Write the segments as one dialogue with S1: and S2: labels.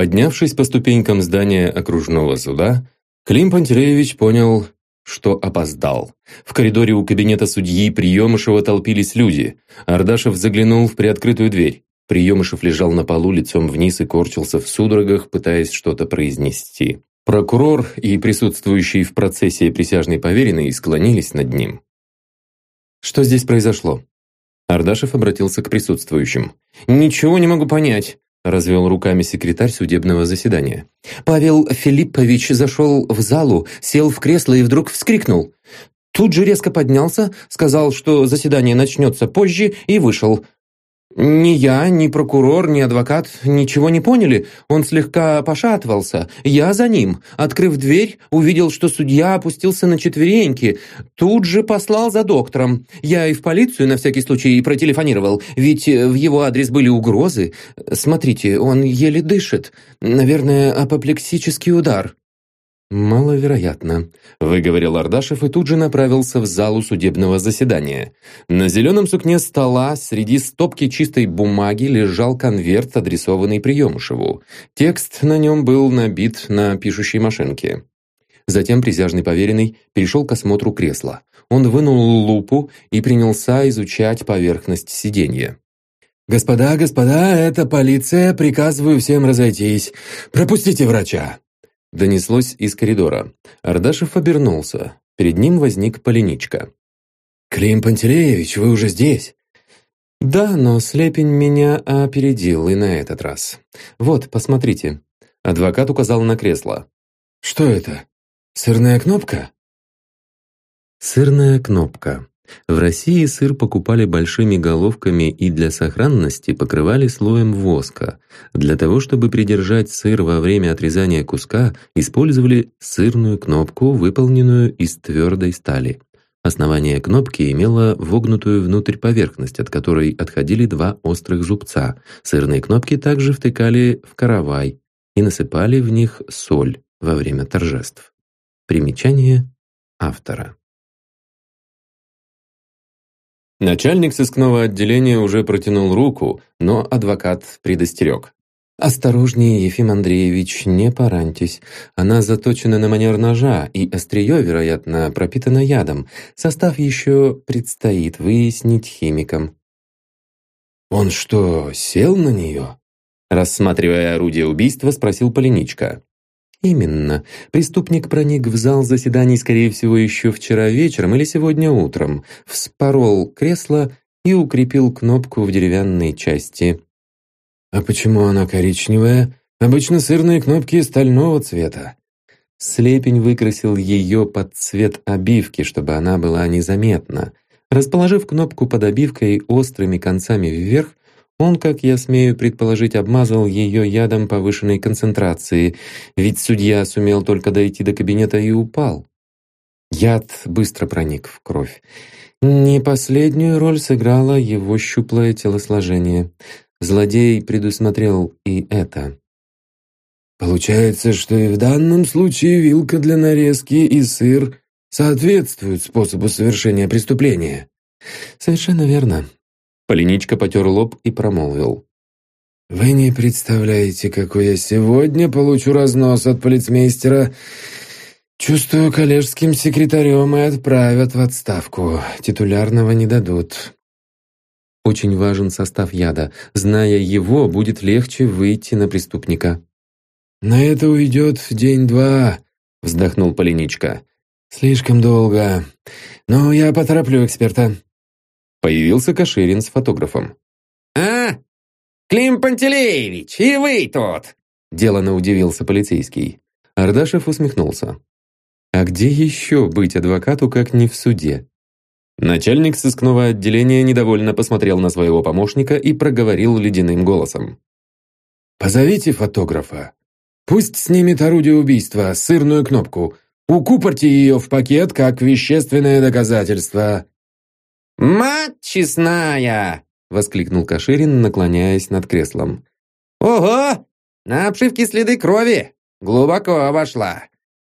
S1: Поднявшись по ступенькам здания окружного суда, Клим Пантелеевич понял, что опоздал. В коридоре у кабинета судьи Приемышева толпились люди. Ардашев заглянул в приоткрытую дверь. Приемышев лежал на полу лицом вниз и корчился в судорогах, пытаясь что-то произнести. Прокурор и присутствующий в процессе присяжный поверенный склонились над ним. «Что здесь произошло?» Ардашев обратился к присутствующим. «Ничего не могу понять. Развел руками секретарь судебного заседания. Павел Филиппович зашел в залу, сел в кресло и вдруг вскрикнул. Тут же резко поднялся, сказал, что заседание начнется позже, и вышел. «Ни я, ни прокурор, ни адвокат ничего не поняли. Он слегка пошатывался. Я за ним. Открыв дверь, увидел, что судья опустился на четвереньки. Тут же послал за доктором. Я и в полицию на всякий случай и протелефонировал, ведь э, в его адрес были угрозы. Смотрите, он еле дышит. Наверное, апоплексический удар». «Маловероятно», — выговорил Ардашев и тут же направился в залу судебного заседания. На зеленом сукне стола среди стопки чистой бумаги лежал конверт, адресованный Приемышеву. Текст на нем был набит на пишущей машинке. Затем призяжный поверенный перешел к осмотру кресла. Он вынул лупу и принялся изучать поверхность сиденья. «Господа, господа, это полиция, приказываю всем разойтись. Пропустите врача!» Донеслось из коридора. Ардашев обернулся. Перед ним возник Поленичка. «Клим Пантелеевич, вы уже здесь?» «Да, но Слепень меня опередил и на этот раз. Вот, посмотрите». Адвокат указал на кресло. «Что это? Сырная кнопка?» Сырная кнопка. В России сыр покупали большими головками и для сохранности покрывали слоем воска. Для того, чтобы придержать сыр во время отрезания куска, использовали сырную кнопку, выполненную из твердой стали. Основание кнопки имело вогнутую внутрь поверхность, от которой отходили два острых зубца. Сырные кнопки также втыкали в каравай и насыпали в них соль во время торжеств. Примечание автора. Начальник сыскного отделения уже протянул руку, но адвокат предостерег. «Осторожнее, Ефим Андреевич, не пораньтесь. Она заточена на манер ножа, и острие, вероятно, пропитано ядом. Состав еще предстоит выяснить химикам». «Он что, сел на нее?» Рассматривая орудие убийства, спросил Полиничка. Именно. Преступник проник в зал заседаний, скорее всего, еще вчера вечером или сегодня утром, вспорол кресло и укрепил кнопку в деревянной части. А почему она коричневая? Обычно сырные кнопки стального цвета. Слепень выкрасил ее под цвет обивки, чтобы она была незаметна. Расположив кнопку под обивкой острыми концами вверх, он, как я смею предположить, обмазал ее ядом повышенной концентрации, ведь судья сумел только дойти до кабинета и упал. Яд быстро проник в кровь. Не последнюю роль сыграло его щуплое телосложение. Злодей предусмотрел и это. Получается, что и в данном случае вилка для нарезки и сыр соответствуют способу совершения преступления. Совершенно верно. Полиничка потер лоб и промолвил. «Вы не представляете, какой я сегодня получу разнос от полицмейстера. Чувствую, коллежским секретарем и отправят в отставку. Титулярного не дадут». Очень важен состав яда. Зная его, будет легче выйти на преступника. «На это уйдет день-два», — вздохнул Полиничка. «Слишком долго. Но я потороплю эксперта». Появился Каширин с фотографом.
S2: «А? Клим Пантелеевич, и вы тот!»
S1: Делано удивился полицейский. Ардашев усмехнулся. «А где еще быть адвокату, как не в суде?» Начальник сыскного отделения недовольно посмотрел на своего помощника и проговорил ледяным голосом.
S3: «Позовите фотографа. Пусть снимет орудие убийства, сырную кнопку. Укупорьте ее в пакет как вещественное доказательство.
S2: «Мать честная!» — воскликнул Каширин, наклоняясь над креслом. «Ого! На обшивке следы крови! Глубоко обошла!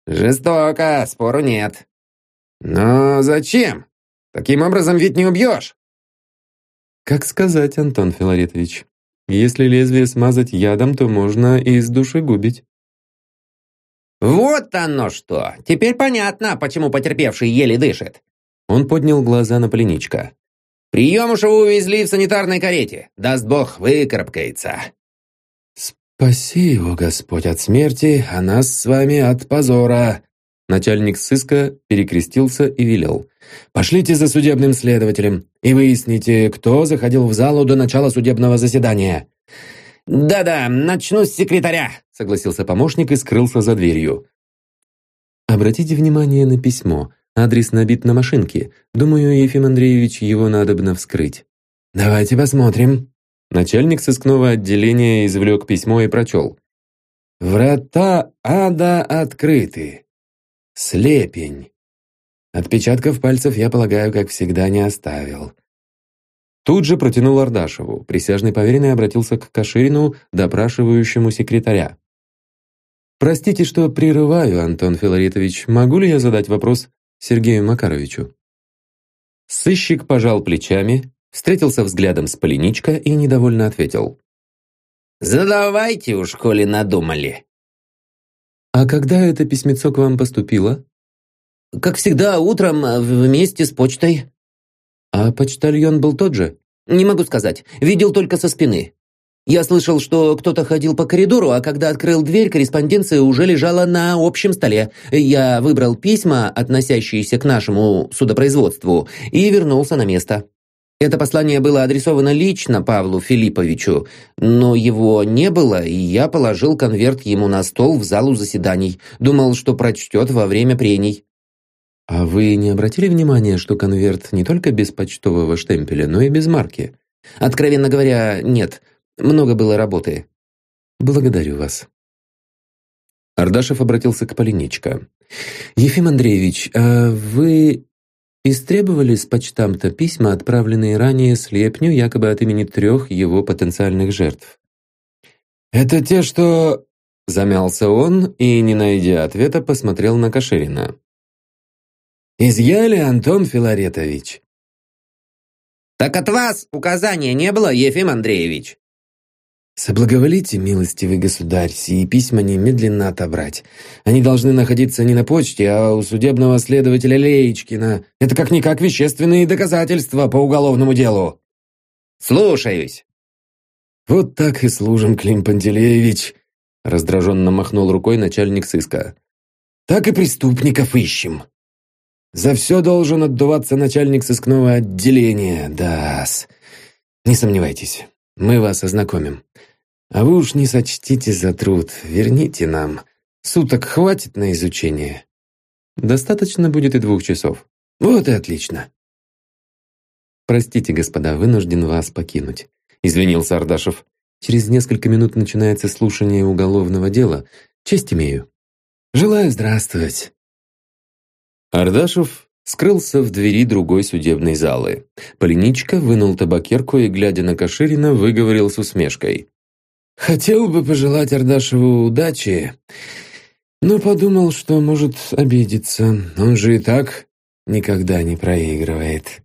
S2: Жестоко, спору нет!» «Но зачем? Таким образом ведь не убьешь!»
S1: «Как сказать, Антон Филаретович, если лезвие смазать ядом, то можно и из души губить».
S2: «Вот оно что! Теперь понятно, почему потерпевший еле дышит.
S1: Он поднял глаза на пленничка.
S2: «Приемушеву увезли в санитарной карете. Даст бог, выкарабкается».
S3: «Спаси его, Господь, от смерти, а нас с вами от позора!»
S1: Начальник сыска перекрестился и велел.
S3: «Пошлите за судебным следователем и выясните, кто заходил в залу до начала судебного заседания».
S2: «Да-да, начну с секретаря», — согласился помощник и скрылся за дверью.
S1: Обратите внимание на письмо. Адрес набит на машинке. Думаю, Ефим Андреевич, его надобно вскрыть».
S3: «Давайте посмотрим».
S1: Начальник сыскного отделения извлек письмо и прочел.
S3: «Врата ада открыты. Слепень. Отпечатков пальцев, я полагаю, как всегда, не оставил».
S1: Тут же протянул Ардашеву. Присяжный поверенный обратился к Каширину, допрашивающему секретаря. «Простите, что прерываю, Антон Филаритович. Могу ли я задать вопрос Сергею Макаровичу. Сыщик пожал плечами, встретился взглядом с Полиничка и недовольно ответил.
S2: «Задавайте уж, коли надумали».
S1: «А когда это письмецо к вам поступило?»
S2: «Как всегда, утром э, вместе с почтой».
S1: «А почтальон был тот же?»
S2: «Не могу сказать. Видел только со спины». Я слышал, что кто-то ходил по коридору, а когда открыл дверь, корреспонденция уже лежала на общем столе. Я выбрал письма, относящиеся к нашему судопроизводству, и вернулся на место. Это послание было адресовано лично Павлу Филипповичу, но его не было, и я положил конверт ему на стол в залу заседаний. Думал, что прочтет во время прений.
S1: А вы не обратили внимания, что конверт не только без почтового штемпеля, но и без марки?
S2: Откровенно говоря, нет. Много было работы.
S1: Благодарю вас. Ардашев обратился к Полиничко. «Ефим Андреевич, а вы истребовали с почтамта письма, отправленные ранее Слепню якобы от имени трех его потенциальных жертв?»
S3: «Это те, что...»
S1: Замялся он и, не найдя ответа, посмотрел на Каширина.
S3: «Изъяли, Антон Филаретович?»
S2: «Так от вас указания не было, Ефим Андреевич?»
S3: «Соблаговолите, милостивый государь, сии письма немедленно отобрать. Они должны находиться не на почте, а у судебного следователя Леечкина. Это как-никак вещественные доказательства по уголовному делу».
S2: «Слушаюсь».
S3: «Вот так и служим, Клим Пантелеевич», — раздраженно махнул рукой начальник сыска. «Так и преступников ищем». «За все должен отдуваться начальник сыскного отделения, да -с. Не сомневайтесь». Мы вас ознакомим. А вы уж не сочтите за труд, верните нам. Суток хватит на изучение?»
S1: «Достаточно будет и двух часов».
S3: «Вот и отлично».
S1: «Простите, господа, вынужден вас покинуть», — извинился Ардашев. «Через несколько минут начинается слушание уголовного дела. Честь имею».
S3: «Желаю здравствовать».
S1: Ардашев скрылся в двери другой судебной залы. Полиничка вынул табакерку и, глядя на Каширина, выговорил с усмешкой.
S3: «Хотел бы пожелать Ардашеву удачи, но подумал, что может обидеться. Он же и так никогда не проигрывает».